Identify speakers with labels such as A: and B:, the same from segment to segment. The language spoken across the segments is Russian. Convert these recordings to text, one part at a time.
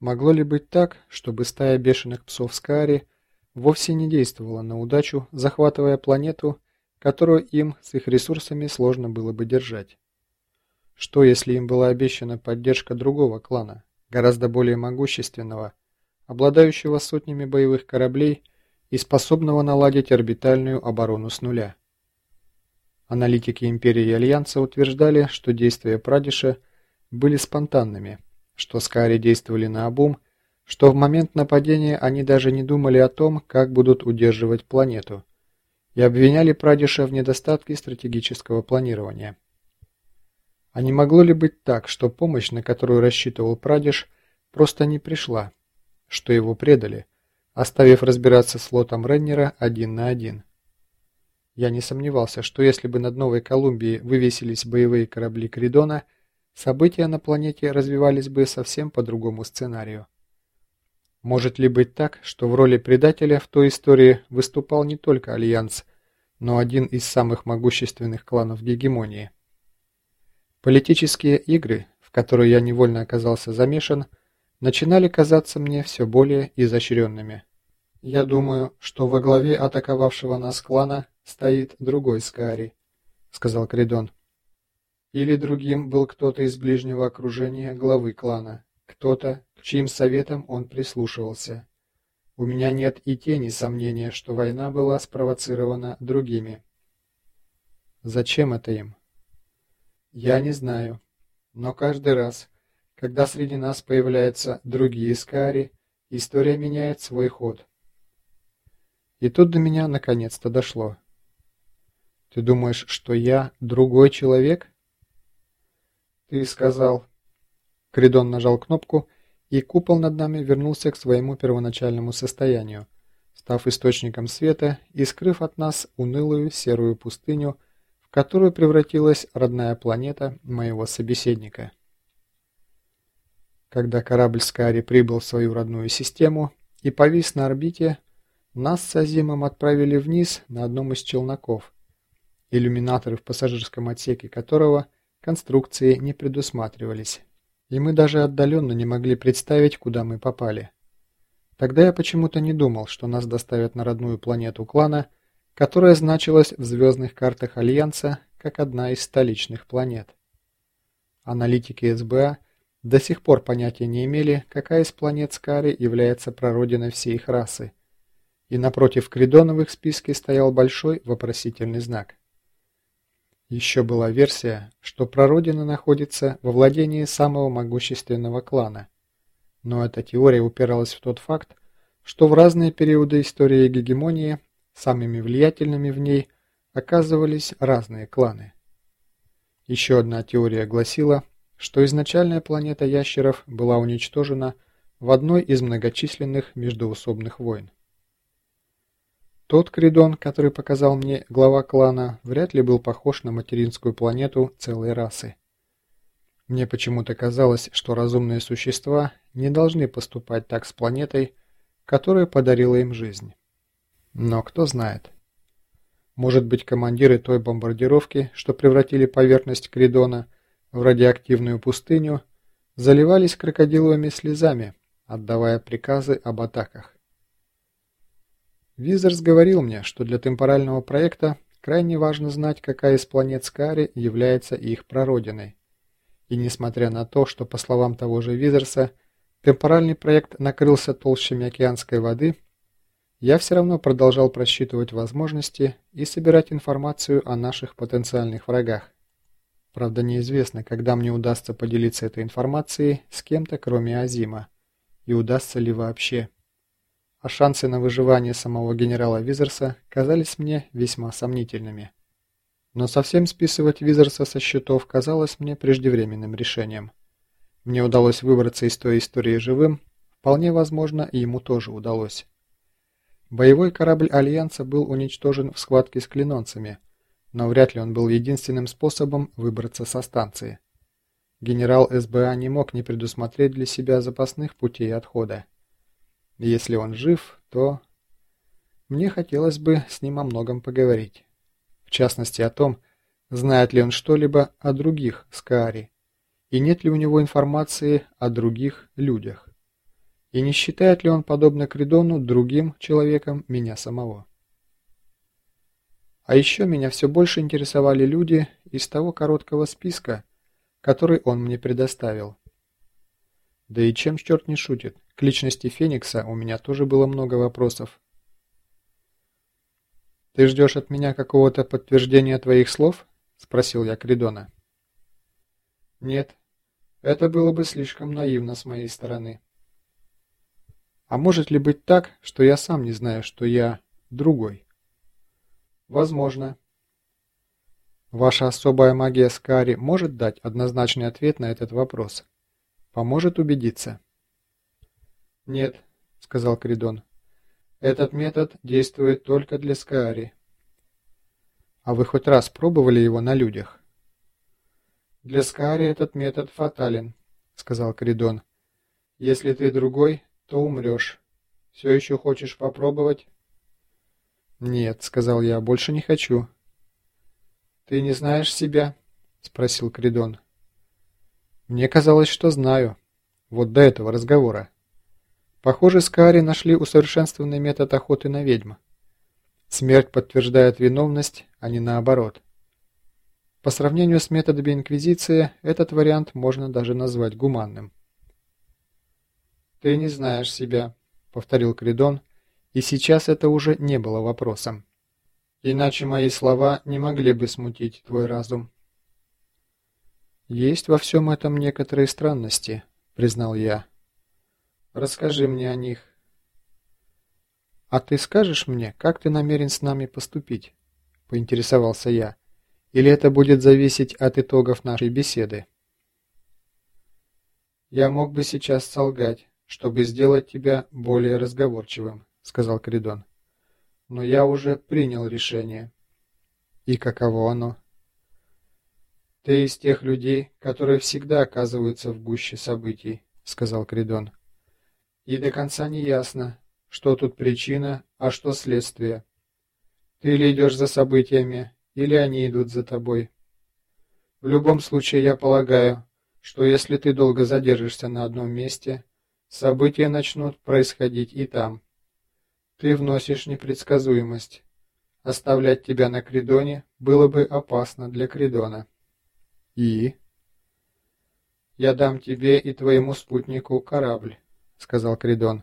A: Могло ли быть так, чтобы стая бешеных псов Скари вовсе не действовала на удачу, захватывая планету, которую им с их ресурсами сложно было бы держать? Что, если им была обещана поддержка другого клана, гораздо более могущественного, обладающего сотнями боевых кораблей и способного наладить орбитальную оборону с нуля? Аналитики Империи и Альянса утверждали, что действия Прадиша были спонтанными, что Скари действовали на обум, что в момент нападения они даже не думали о том, как будут удерживать планету, и обвиняли Прадиша в недостатке стратегического планирования. А не могло ли быть так, что помощь, на которую рассчитывал Прадиш, просто не пришла, что его предали, оставив разбираться с лотом Реннера один на один? Я не сомневался, что если бы над Новой Колумбией вывесились боевые корабли Кридона, события на планете развивались бы совсем по другому сценарию. Может ли быть так, что в роли предателя в той истории выступал не только Альянс, но один из самых могущественных кланов гегемонии? Политические игры, в которые я невольно оказался замешан, начинали казаться мне все более изощренными. Я думаю, что во главе атаковавшего нас клана стоит другой Скари, сказал Кридон. Или другим был кто-то из ближнего окружения главы клана, кто-то, к чьим советам он прислушивался. У меня нет и тени сомнения, что война была спровоцирована другими. Зачем это им? Я не знаю, но каждый раз, когда среди нас появляются другие Скари, история меняет свой ход. И тут до меня наконец-то дошло. Ты думаешь, что я другой человек? Ты сказал. Кридон нажал кнопку, и купол над нами вернулся к своему первоначальному состоянию, став источником света и скрыв от нас унылую серую пустыню, в которую превратилась родная планета моего собеседника. Когда корабль Скари прибыл в свою родную систему и повис на орбите, нас с Азимом отправили вниз на одном из челноков, иллюминаторы в пассажирском отсеке которого конструкции не предусматривались. И мы даже отдаленно не могли представить, куда мы попали. Тогда я почему-то не думал, что нас доставят на родную планету клана, которая значилась в звездных картах Альянса как одна из столичных планет. Аналитики СБА до сих пор понятия не имели, какая из планет Скари является прародиной всей их расы. И напротив Кридона в списке стоял большой вопросительный знак. Еще была версия, что прародина находится во владении самого могущественного клана. Но эта теория упиралась в тот факт, что в разные периоды истории гегемонии самыми влиятельными в ней оказывались разные кланы. Еще одна теория гласила, что изначальная планета ящеров была уничтожена в одной из многочисленных междоусобных войн. Тот Кридон, который показал мне глава клана, вряд ли был похож на материнскую планету целой расы. Мне почему-то казалось, что разумные существа не должны поступать так с планетой, которая подарила им жизнь. Но кто знает. Может быть, командиры той бомбардировки, что превратили поверхность Кридона в радиоактивную пустыню, заливались крокодиловыми слезами, отдавая приказы об атаках. Визерс говорил мне, что для темпорального проекта крайне важно знать, какая из планет Скари является их прародиной. И несмотря на то, что, по словам того же Визерса, темпоральный проект накрылся толщами океанской воды, я все равно продолжал просчитывать возможности и собирать информацию о наших потенциальных врагах. Правда, неизвестно, когда мне удастся поделиться этой информацией с кем-то, кроме Азима, и удастся ли вообще а шансы на выживание самого генерала Визерса казались мне весьма сомнительными. Но совсем списывать Визерса со счетов казалось мне преждевременным решением. Мне удалось выбраться из той истории живым, вполне возможно, и ему тоже удалось. Боевой корабль Альянса был уничтожен в схватке с клинонцами, но вряд ли он был единственным способом выбраться со станции. Генерал СБА не мог не предусмотреть для себя запасных путей отхода. Если он жив, то... Мне хотелось бы с ним о многом поговорить. В частности о том, знает ли он что-либо о других Скаари, и нет ли у него информации о других людях. И не считает ли он, подобно Кридону, другим человеком меня самого? А еще меня все больше интересовали люди из того короткого списка, который он мне предоставил. Да и чем черт не шутит, к личности Феникса у меня тоже было много вопросов. «Ты ждешь от меня какого-то подтверждения твоих слов?» – спросил я Кридона. «Нет, это было бы слишком наивно с моей стороны». «А может ли быть так, что я сам не знаю, что я другой?» «Возможно». «Ваша особая магия Скари может дать однозначный ответ на этот вопрос?» Поможет убедиться? Нет, сказал Кридон. Этот метод действует только для Скаари. А вы хоть раз пробовали его на людях? Для Скаари этот метод фатален, сказал Кридон. Если ты другой, то умрешь. Все еще хочешь попробовать? Нет, сказал я, больше не хочу. Ты не знаешь себя? спросил Кридон. Мне казалось, что знаю. Вот до этого разговора. Похоже, Скаари нашли усовершенствованный метод охоты на ведьм. Смерть подтверждает виновность, а не наоборот. По сравнению с методами Инквизиции, этот вариант можно даже назвать гуманным. «Ты не знаешь себя», — повторил Кридон, и сейчас это уже не было вопросом. «Иначе мои слова не могли бы смутить твой разум». «Есть во всем этом некоторые странности», — признал я. «Расскажи мне о них». «А ты скажешь мне, как ты намерен с нами поступить?» — поинтересовался я. «Или это будет зависеть от итогов нашей беседы?» «Я мог бы сейчас солгать, чтобы сделать тебя более разговорчивым», — сказал Кридон. «Но я уже принял решение». «И каково оно?» «Ты из тех людей, которые всегда оказываются в гуще событий», — сказал Кридон. «И до конца не ясно, что тут причина, а что следствие. Ты ли идешь за событиями, или они идут за тобой. В любом случае, я полагаю, что если ты долго задержишься на одном месте, события начнут происходить и там. Ты вносишь непредсказуемость. Оставлять тебя на Кридоне было бы опасно для Кридона». «И?» «Я дам тебе и твоему спутнику корабль», — сказал Кридон.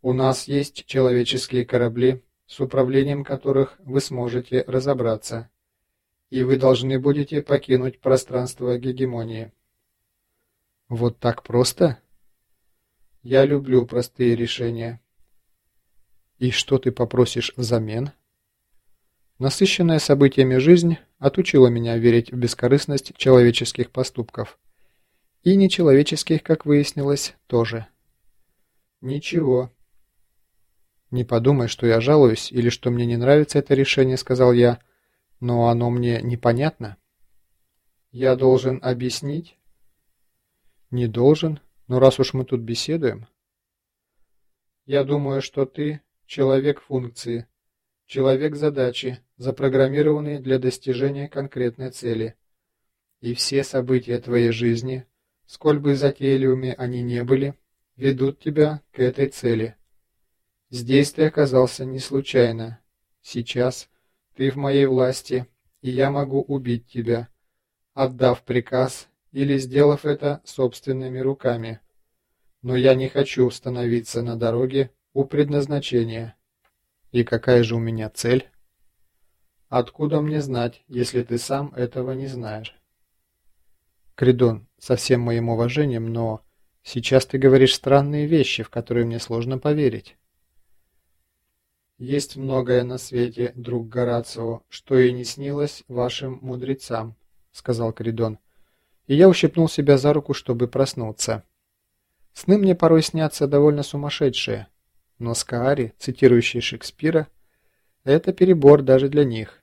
A: «У нас есть человеческие корабли, с управлением которых вы сможете разобраться, и вы должны будете покинуть пространство гегемонии». «Вот так просто?» «Я люблю простые решения». «И что ты попросишь взамен?» Насыщенная событиями жизнь отучила меня верить в бескорыстность человеческих поступков. И нечеловеческих, как выяснилось, тоже. «Ничего». «Не подумай, что я жалуюсь или что мне не нравится это решение», — сказал я, — «но оно мне непонятно». «Я должен объяснить?» «Не должен, но раз уж мы тут беседуем...» «Я думаю, что ты человек функции», Человек задачи, запрограммированный для достижения конкретной цели. И все события твоей жизни, сколь бы затейливыми они не были, ведут тебя к этой цели. Здесь ты оказался не случайно. Сейчас ты в моей власти, и я могу убить тебя, отдав приказ или сделав это собственными руками. Но я не хочу становиться на дороге у предназначения. И какая же у меня цель? Откуда мне знать, если ты сам этого не знаешь? Кридон, со всем моим уважением, но сейчас ты говоришь странные вещи, в которые мне сложно поверить. Есть многое на свете, друг Горацио, что и не снилось вашим мудрецам, сказал Кридон. И я ущипнул себя за руку, чтобы проснуться. Сны мне порой снятся довольно сумасшедшие. Но Скаари, цитирующий Шекспира, это перебор даже для них.